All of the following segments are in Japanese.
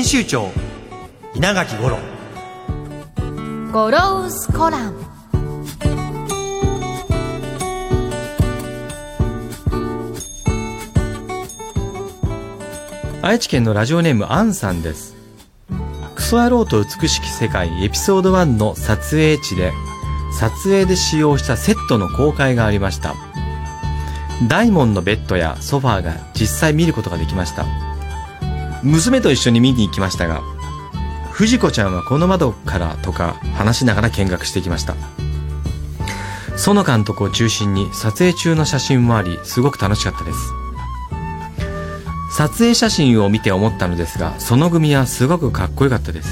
編集長稲垣五郎。ゴロウスコラム。愛知県のラジオネームアンさんです。クソ野郎と美しき世界エピソード1の撮影地で撮影で使用したセットの公開がありました。大門のベッドやソファーが実際見ることができました娘と一緒に見に行きましたが藤子ちゃんはこの窓からとか話しながら見学してきました。園監督を中心に撮影中の写真もありすごく楽しかったです。撮影写真を見て思ったのですがその組はすごくかっこよかったです。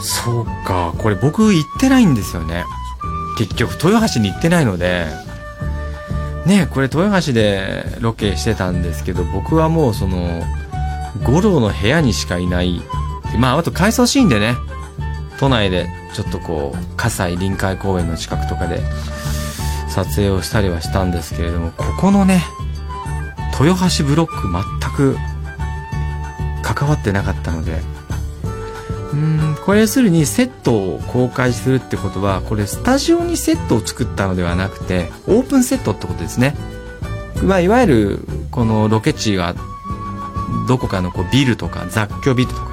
そうかこれ僕行ってないんですよね。結局豊橋に行ってないのでねこれ豊橋でロケしてたんですけど僕はもうその五郎の部屋にしかいない。まああと回想シーンでね都内でちょっとこう葛西臨海公園の近くとかで撮影をしたりはしたんですけれどもここのね豊橋ブロック全く関わってなかったのでうん。これ要するにセットを公開するってことはこれスタジオにセットを作ったのではなくてオープンセットってことですね、まあ、いわゆるこのロケ地がどこかのこうビルとか雑居ビルとか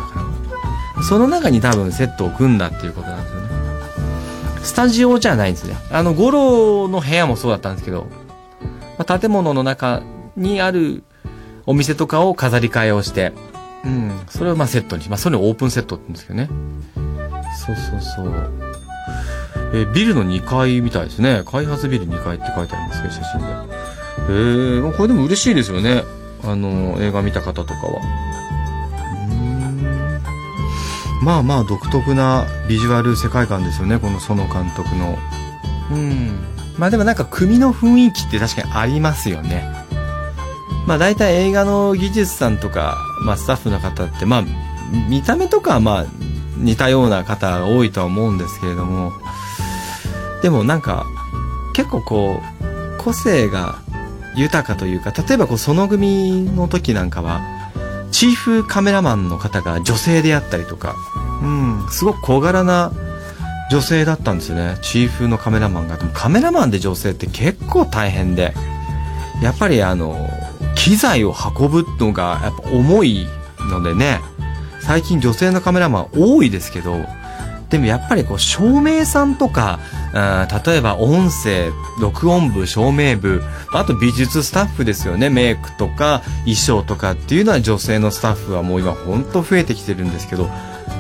その中に多分セットを組んだっていうことなんですよね。スタジオじゃないんですね。あの五郎の部屋もそうだったんですけど、まあ、建物の中にあるお店とかを飾り替えをしてうん、それをまあセットにし、まあそれをオープンセットって言うんですけどね。そうそうそう。えービルの2階みたいですね。開発ビル2階って書いてありますけど、写真で。えー、これでも嬉しいですよね。あの、映画見た方とかは。うーんまあまあ独特なビジュアル世界観ですよね、この園監督の。うん。まあでもなんか組の雰囲気って確かにありますよね。まあ大体映画の技術さんとか、まあスタッフの方って、まあ見た目とかはまあ似たような方が多いとは思うんですけれども、でもなんか結構こう個性が豊かというか、例えばこうその組の時なんかは、チーフカメラマンの方が女性であったりとか、うん、すごく小柄な女性だったんですよね。チーフのカメラマンが。でもカメラマンで女性って結構大変で、やっぱりあの、機材を運ぶのがやっぱ重いのでね、最近女性のカメラマン多いですけど、でもやっぱりこう照明さんとか、あ例えば音声、録音部、照明部、あと美術スタッフですよね。メイクとか衣装とかっていうのは女性のスタッフはもう今ほんと増えてきてるんですけど、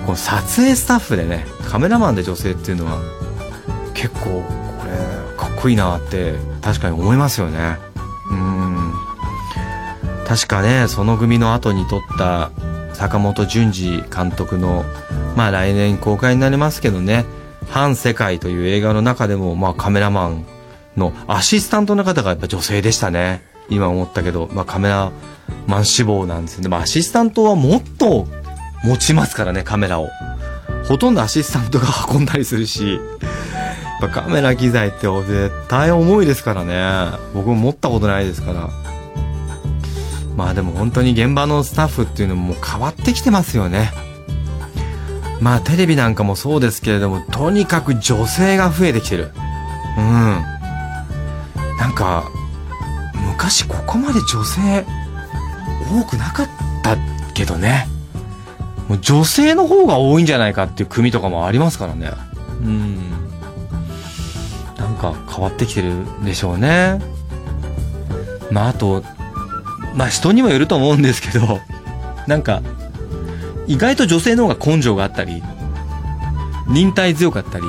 この撮影スタッフでね、カメラマンで女性っていうのは結構これかっこいいなって確かに思いますよね。うん。確かね、その組の後に撮った坂本淳二監督の、まあ来年公開になりますけどね、反世界という映画の中でも、まあカメラマンのアシスタントの方がやっぱ女性でしたね。今思ったけど、まあカメラマン志望なんですよね。まアシスタントはもっと持ちますからね、カメラを。ほとんどアシスタントが運んだりするし、やっぱカメラ機材って絶対重いですからね。僕も持ったことないですから。まあでも本当に現場のスタッフっていうのも変わってきてますよね。まあテレビなんかもそうですけれども、とにかく女性が増えてきてる。うん。なんか、昔ここまで女性多くなかったけどね。もう女性の方が多いんじゃないかっていう組とかもありますからね。うん。なんか変わってきてるでしょうね。まああと、まあ人にもよると思うんですけど、なんか、意外と女性の方が根性があったり、忍耐強かったり、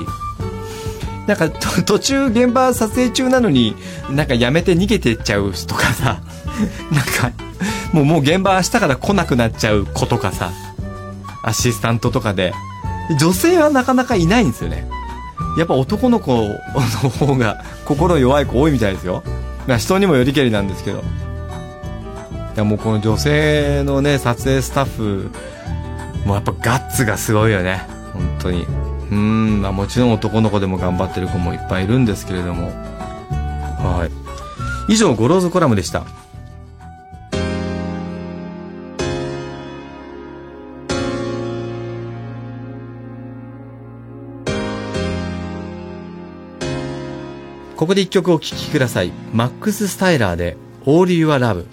なんか途中現場撮影中なのになんかやめて逃げてっちゃうとかさ なんかもうもう現場明日から来なくなっちゃう子とかさアシスタントとかで。女性はなかなかいないんですよね。やっぱ男の子の方が心弱い子多いみたいですよ。まあ人にもよりけりなんですけど。やもうこの女性のね撮影スタッフもうやっぱガッツがすごいよね。本当に。うん、まあ、もちろん男の子でも頑張ってる子もいっぱいいるんですけれども。はい。以上ゴローズコラムでした。ここで一曲お聴きください。マックス・スタイラーで「All You Are Love」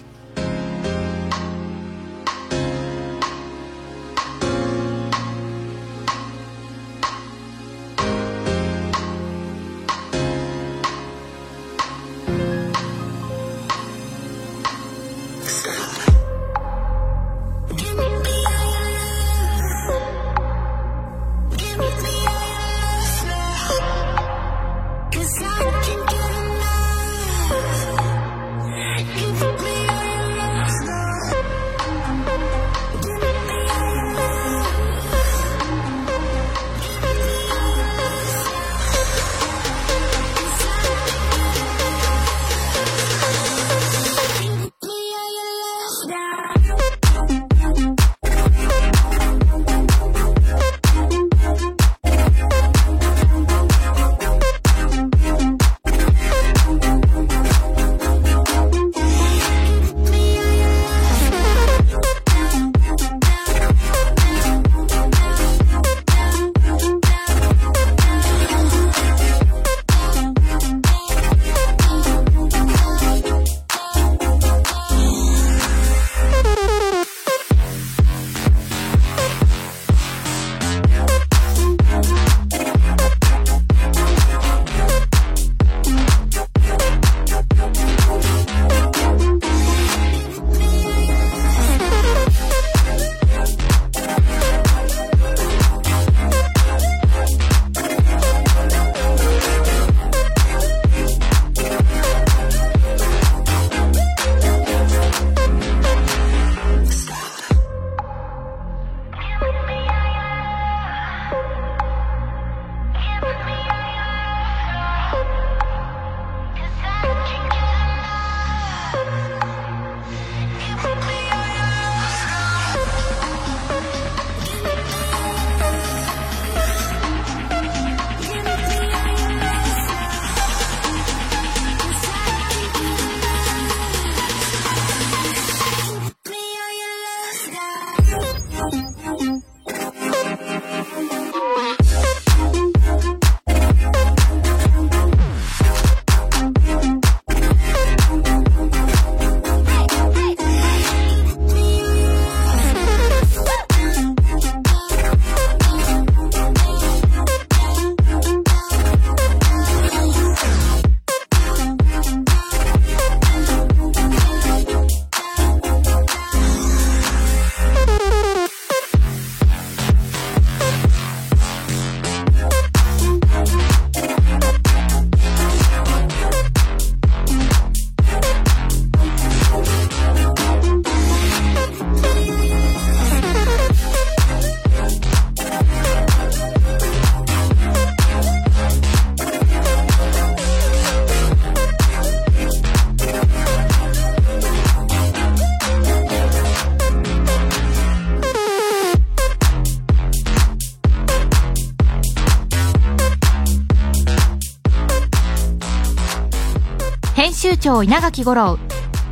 長稲垣吾郎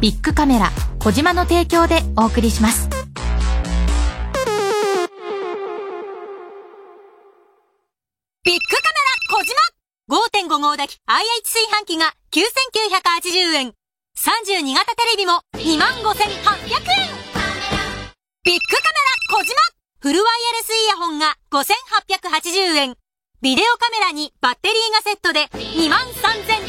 ビッグカメラ小島の提供でお送りしますビッグカメラ小島 !5.5 号炊き IH 炊飯器が9980円。32型テレビも25,800円ビッグカメラ小島フルワイヤレスイヤホンが5880円。ビデオカメラにバッテリーがセットで23,800円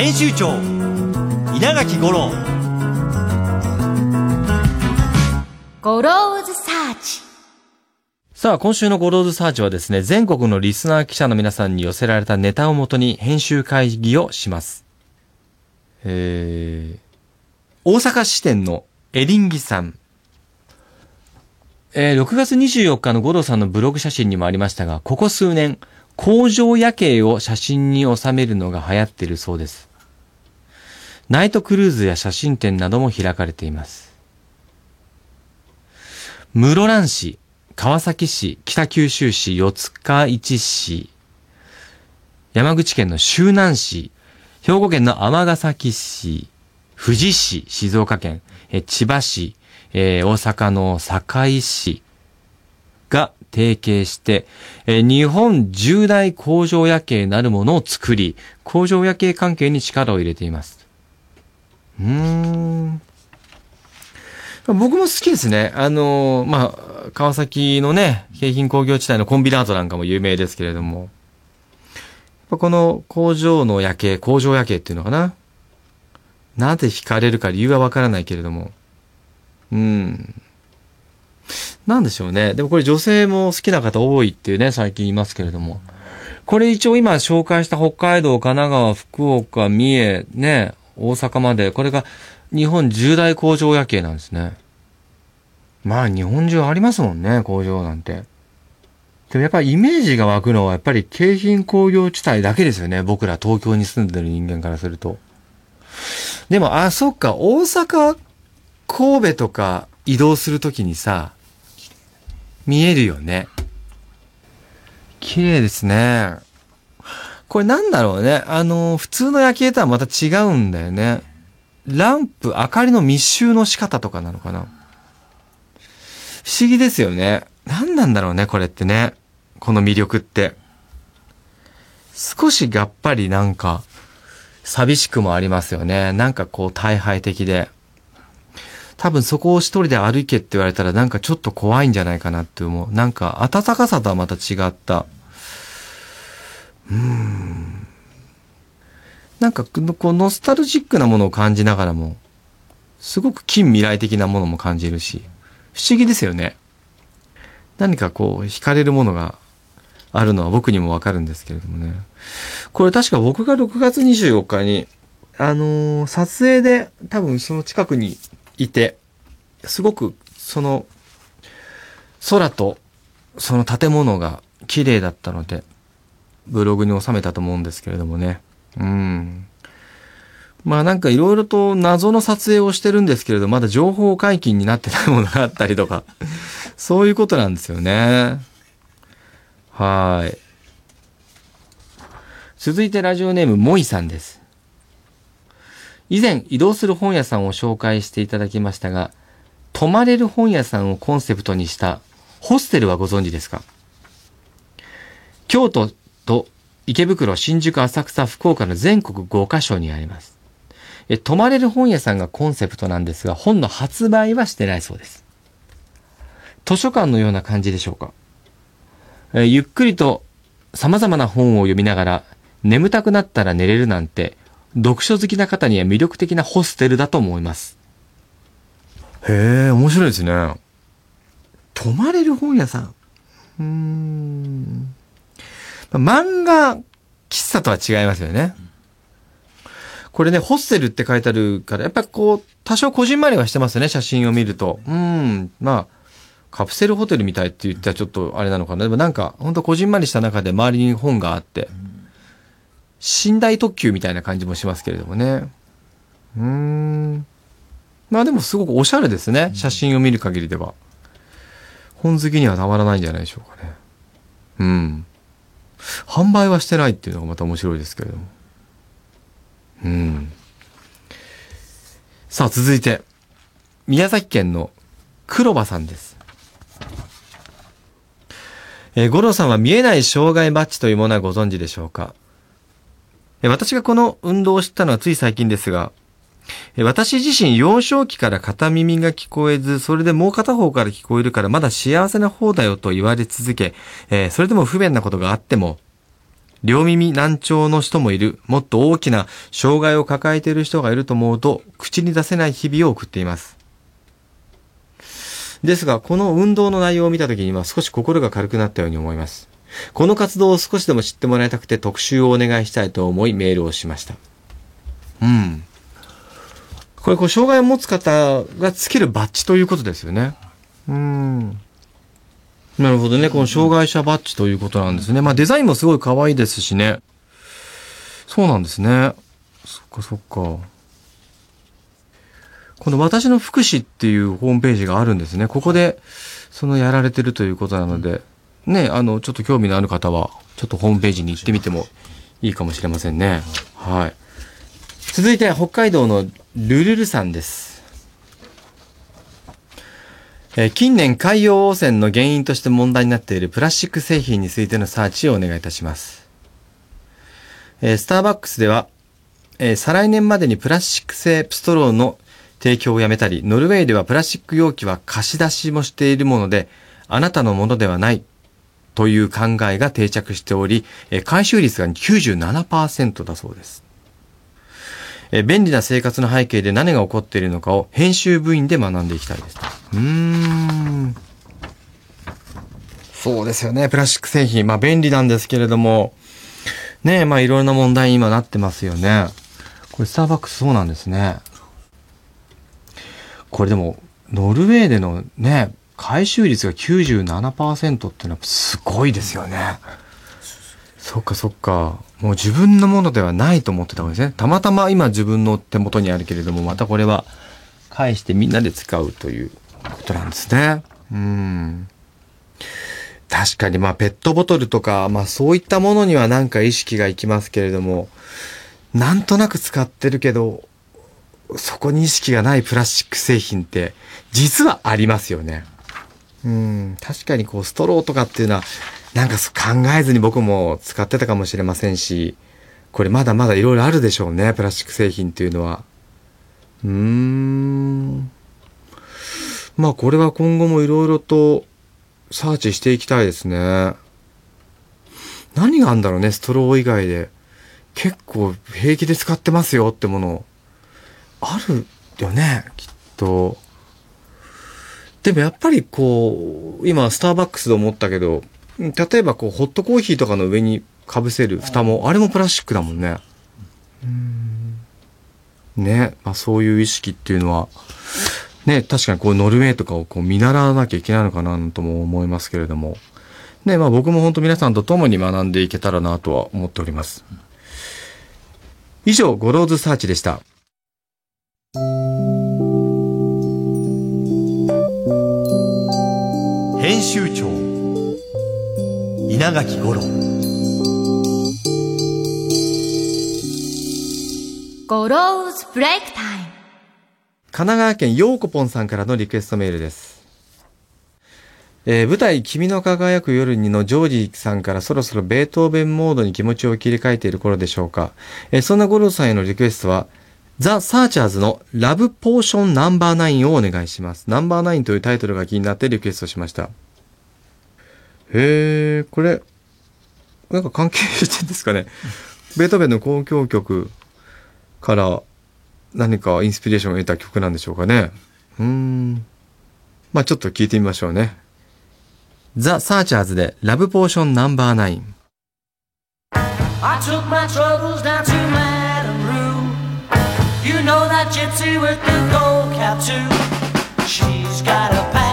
編集長稲垣吾郎ゴローズサーチ。さあ、今週のゴローズサーチはですね、全国のリスナー記者の皆さんに寄せられたネタをもとに編集会議をします。えー、大阪支店のエリンギさん。えー、6月24日の吾郎さんのブログ写真にもありましたが、ここ数年、工場夜景を写真に収めるのが流行っているそうです。ナイトクルーズや写真展なども開かれています。室蘭市、川崎市、北九州市、四日市市、山口県の周南市、兵庫県の尼崎市、富士市、静岡県、え千葉市、えー大阪の堺市が提携して、えー日本重大工場夜景なるものを作り、工場夜景関係に力を入れています。うーん。僕も好きですね。あのまあ、川崎のね、京浜工業地帯のコンビナートなんかも有名ですけれども、この工場の夜景、工場夜景っていうのかな。なぜ惹かれるか理由はわからないけれども。うん。なんでしょうね。でもこれ女性も好きな方多いっていうね、最近いますけれども。これ一応今紹介した北海道、神奈川、福岡、三重、ね、大阪まで、これが日本重大工場夜景なんですね。まあ日本中ありますもんね、工場なんて。でもやっぱりイメージが湧くのはやっぱり京浜工業地帯だけですよね。僕ら東京に住んでる人間からすると。でも、あ、そっか、大阪、神戸とか移動するときにさ、見えるよね。綺麗ですね。これなんだろうね。あの、普通の夜景とはまた違うんだよね。ランプ、明かりの密集の仕方とかなのかな。不思議ですよね。何なんだろうね、これってね。この魅力って。少しがっぱりなんか、寂しくもありますよね。なんかこう、大敗的で。多分そこを一人で歩けって言われたらなんかちょっと怖いんじゃないかなって思う。なんか暖かさとはまた違った。うーん。なんかこうノスタルジックなものを感じながらも、すごく近未来的なものも感じるし、不思議ですよね。何かこう惹かれるものがあるのは僕にもわかるんですけれどもね。これ確か僕が6月24日に、あのー撮影で多分その近くにいて、すごくその空とその建物が綺麗だったので、ブログに収めたと思うんですけれどもね。うん。まあなんかいろいろと謎の撮影をしてるんですけれど、まだ情報解禁になってないものがあったりとか、そういうことなんですよね。はい。続いてラジオネームもいさんです。以前移動する本屋さんを紹介していただきましたが、泊まれる本屋さんをコンセプトにしたホステルはご存知ですか？京都と池袋、新宿、浅草、福岡の全国5カ所にあります。え泊まれる本屋さんがコンセプトなんですが、本の発売はしてないそうです。図書館のような感じでしょうか？えゆっくりと様々な本を読みながら眠たくなったら寝れるなんて読書好きな方には魅力的なホステルだと思います。へえ、面白いですね。泊まれる本屋さん。うーん。まあ漫画喫茶とは違いますよね。これね、ホステルって書いてあるから、やっぱこう、多少こじんまりはしてますよね、写真を見ると。うん、まあ、カプセルホテルみたいって言ったらちょっとあれなのかな。でもなんか、ほんとこじんまりした中で周りに本があって、寝台特急みたいな感じもしますけれどもね。うーん。まあでもすごくおしゃれですね。写真を見る限りでは。本好きにはたまらないんじゃないでしょうかね。うん。販売はしてないっていうのがまた面白いですけれども。うん。さあ続いて、宮崎県の黒羽さんです。えー五郎さんは見えない障害バッジというものはご存知でしょうか？えー私がこの運動を知ったのはつい最近ですが、私自身幼少期から片耳が聞こえず、それでもう片方から聞こえるからまだ幸せな方だよと言われ続け、えそれでも不便なことがあっても、両耳難聴の人もいる、もっと大きな障害を抱えている人がいると思うと、口に出せない日々を送っています。ですが、この運動の内容を見た時には少し心が軽くなったように思います。この活動を少しでも知ってもらいたくて特集をお願いしたいと思いメールをしました。うん。これ、こう、障害を持つ方がつけるバッジということですよね。うん。なるほどね。この障害者バッジということなんですね。まあデザインもすごい可愛いですしね。そうなんですね。そっかそっか。この私の福祉っていうホームページがあるんですね。ここで、そのやられてるということなので、ね、あの、ちょっと興味のある方は、ちょっとホームページに行ってみてもいいかもしれませんね。はい。続いて、北海道のルルルさんです。え近年海洋汚染の原因として問題になっているプラスチック製品についてのサーチをお願いいたします。えスターバックスでは、え再来年までにプラスチック製ストローの提供をやめたり、ノルウェーではプラスチック容器は貸し出しもしているもので、あなたのものではないという考えが定着しており、回収率が97%だそうです。便利な生活の背景で何が起こっているのかを編集部員で学んでいきたいです。うーん。そうですよね。プラスチック製品。まあ便利なんですけれども、ねえ、まあいろんな問題に今なってますよね。これスターバックスそうなんですね。これでも、ノルウェーでのね、回収率が97%っていうのはすごいですよね。そっかそっか。もう自分のものではないと思ってたわけですね。たまたま今自分の手元にあるけれども、またこれは返してみんなで使うということなんですね。うん。確かにまあペットボトルとか、まあそういったものにはなんか意識がいきますけれども、なんとなく使ってるけど、そこに意識がないプラスチック製品って実はありますよね。うん、確かにこうストローとかっていうのはなんか考えずに僕も使ってたかもしれませんし、これまだまだいろいろあるでしょうね、プラスチック製品っていうのは。うーん。まあこれは今後もいろいろとサーチしていきたいですね。何があんだろうね、ストロー以外で。結構平気で使ってますよってもの。あるよね、きっと。でもやっぱりこう、今スターバックスで思ったけど、例えばこうホットコーヒーとかの上にかぶせる蓋も、あれもプラスチックだもんね。ね、まあそういう意識っていうのは、ね、確かにこうノルウェーとかをこう見習わなきゃいけないのかなとも思いますけれども、ね、まあ僕も本当皆さんと共に学んでいけたらなとは思っております。以上、ゴローズサーチでした。編集長稲垣五郎ゴローズブレイクタイム。神奈川県ようこぽんさんからのリクエストメールです。えー舞台、君の輝く夜にのジョージさんからそろそろベートーベンモードに気持ちを切り替えている頃でしょうか。えーそんな吾郎さんへのリクエストは、ザ・サーチャーズの Love Potion Number Nine をお願いします。 Number Nine というタイトルが気になってリクエストしました。へー、これ、なんか関係してんですかね。ベートーベンの交響曲から何かインスピレーションを得た曲なんでしょうかね。うーん。まあちょっと聞いてみましょうね。ザ・サーチャーズで Love Potion Number Nine。I took my troubles down to Madame Rue. You know that gypsy with the gold-capped tooth. She's got a pad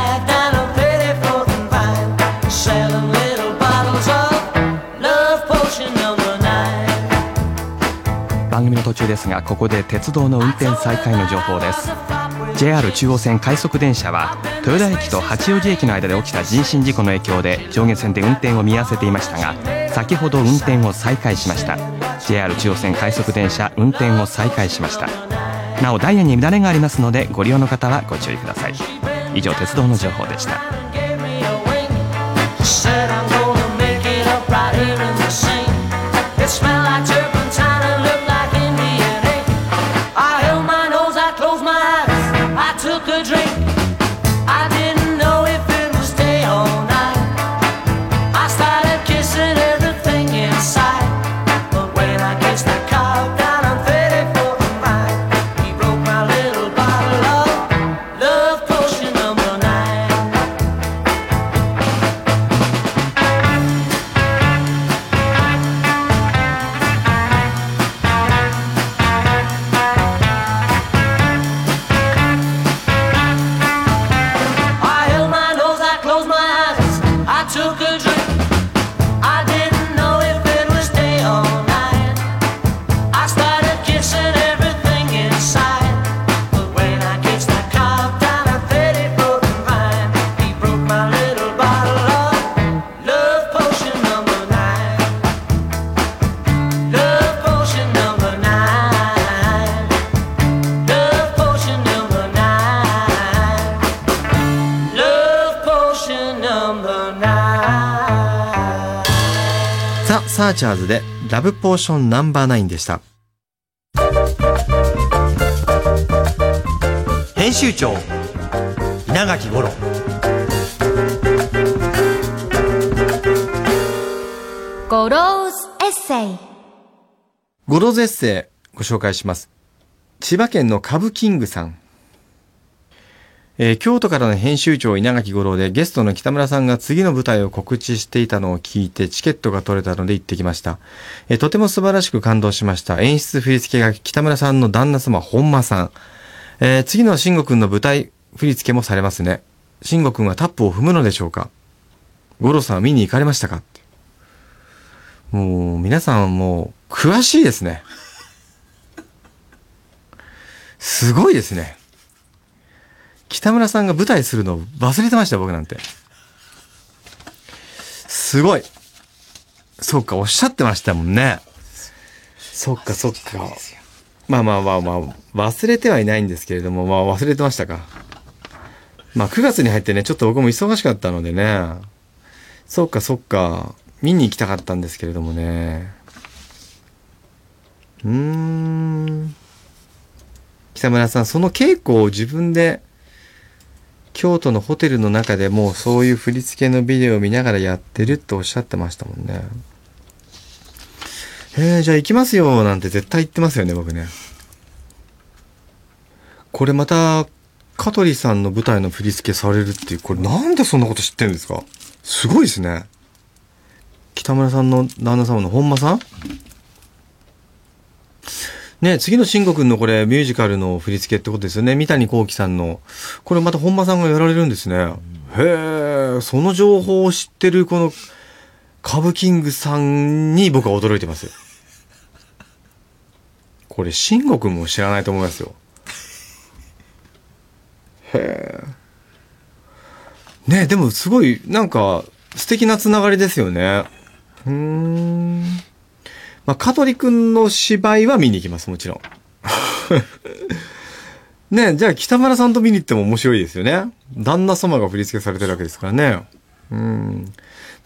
番組の途中ですがここで鉄道の運転再開の情報です。JR 中央線快速電車は豊田駅と八王子駅の間で起きた人身事故の影響で上下線で運転を見合わせていましたが先ほど運転を再開しました。JR 中央線快速電車運転を再開しました。なおダイヤに乱れがありますのでご利用の方はご注意ください。以上鉄道の情報でした。サーチャーズで Love Potion Number Nine でした。編集長稲垣五郎ゴローズエッセイゴローズエッセイご紹介します。千葉県のカブキングさん。えー京都からの編集長稲垣吾郎でゲストの北村さんが次の舞台を告知していたのを聞いてチケットが取れたので行ってきました。えーとても素晴らしく感動しました。演出振り付けが北村さんの旦那様本間さん。えー次の慎吾くんの舞台振り付けもされますね。慎吾くんはタップを踏むのでしょうか五郎さんは見に行かれましたかもう皆さんもう詳しいですね。すごいですね。北村さんが舞台するの忘れてました僕なんて。すごい。そうか、おっしゃってましたもんね。そっかそっか。まあまあまあまあ、忘れてはいないんですけれども、まあ忘れてましたか。まあ9月に入ってね、ちょっと僕も忙しかったのでね。そっかそっか。見に行きたかったんですけれどもね。うーん。北村さん、その稽古を自分で、京都のホテルの中でもうそういう振り付けのビデオを見ながらやってるっておっしゃってましたもんね。えー、じゃあ行きますよ、なんて絶対言ってますよね、僕ね。これまた、香取さんの舞台の振り付けされるっていう、これなんでそんなこと知ってるんですか？すごいですね。北村さんの旦那様の本間さん？ね、次の慎吾くんのこれミュージカルの振り付けってことですよね。三谷幸喜さんの。これまた本間さんがやられるんですね。へえ、その情報を知ってるこの、カブキングさんに僕は驚いてます。これ、慎吾くんも知らないと思いますよ。へえ。ねでもすごい、なんか、素敵なつながりですよね。うーん。まあ、香取くんの芝居は見に行きます、もちろん。ねじゃあ北村さんと見に行っても面白いですよね。旦那様が振り付けされてるわけですからね。うん。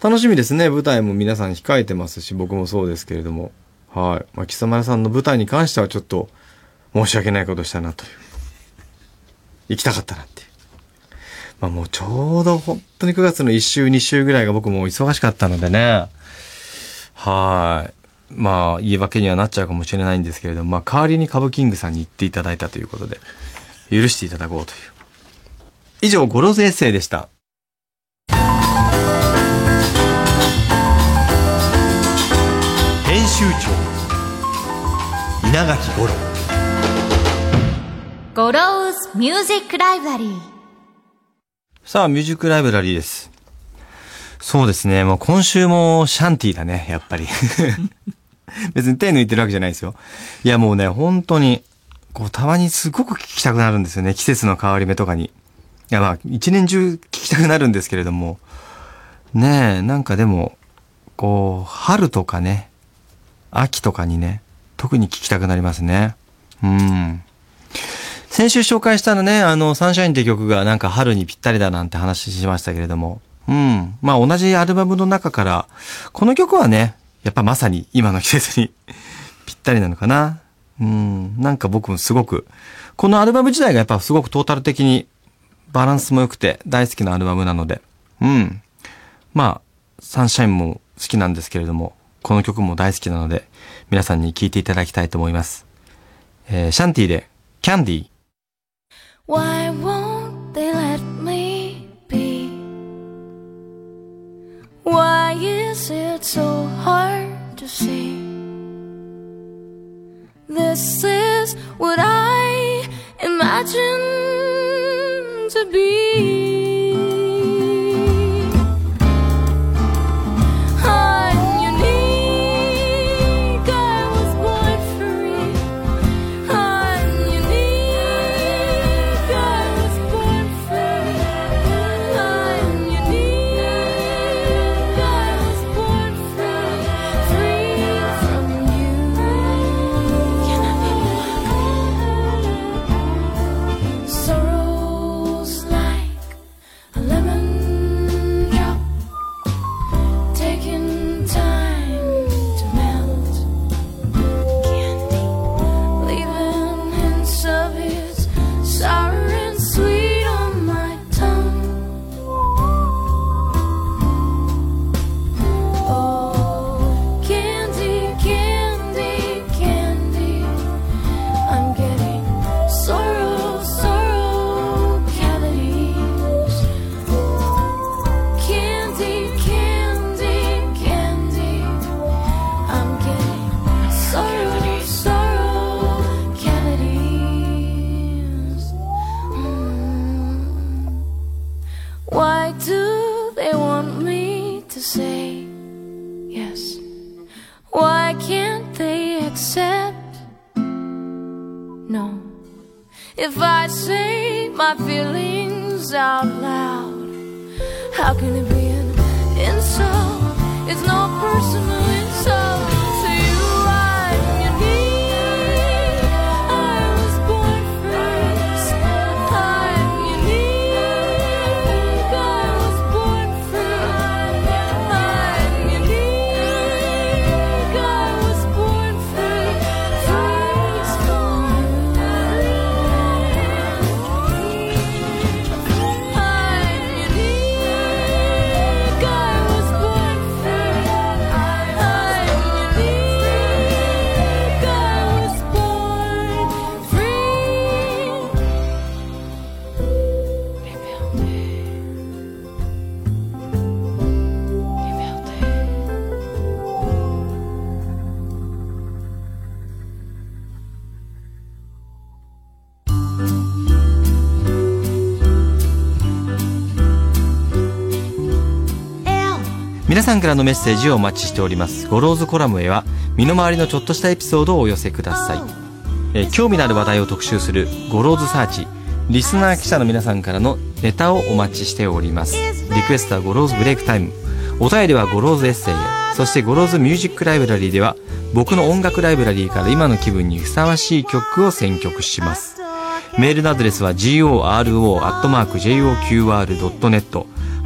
楽しみですね。舞台も皆さん控えてますし、僕もそうですけれども。はい。まあ、北村さんの舞台に関してはちょっと申し訳ないことしたなという。行きたかったなっていう。まあもうちょうど本当に9月の1週2週ぐらいが僕も忙しかったのでね。はい。まあ言い訳にはなっちゃうかもしれないんですけれども、まあ代わりにカブキングさんに言っていただいたということで、許していただこうという。以上、ゴローズエッセイでした。編集長稲垣吾郎ゴローズミュージックライブラリーさあ、ミュージックライブラリーです。そうですね。もう今週もシャンティーだね、やっぱり。別に手抜いてるわけじゃないですよ。いやもうね、本当に、こう、たまにすごく聞きたくなるんですよね。季節の変わり目とかに。いやまあ、一年中聞きたくなるんですけれども。ねえ、なんかでも、こう、春とかね、秋とかにね、特に聞きたくなりますね。うん。先週紹介したのね、あの、サンシャインって曲がなんか春にぴったりだなんて話しましたけれども。うん。まあ同じアルバムの中から、この曲はね、やっぱまさに今の季節に ぴったりなのかな。うん。なんか僕もすごく、このアルバム自体がやっぱすごくトータル的にバランスも良くて大好きなアルバムなので。うん。まあ、サンシャインも好きなんですけれども、この曲も大好きなので、皆さんに聴いていただきたいと思います。えーシャンティで、キャンディー。Why won't they let me be? Why is it so hard to see? This is what I imagined to be. さんからのメッセージをお待ちしております。ゴローズコラムへは身の回りのちょっとしたエピソードをお寄せください、え興味のある話題を特集するゴローズサーチ。リスナー記者の皆さんからのネタをお待ちしております。リクエストはゴローズブレイクタイム。お便りはゴローズエッセイへ。そしてゴローズミュージックライブラリーでは僕の音楽ライブラリーから今の気分にふさわしい曲を選曲します。メールのアドレスは goro@joqr.net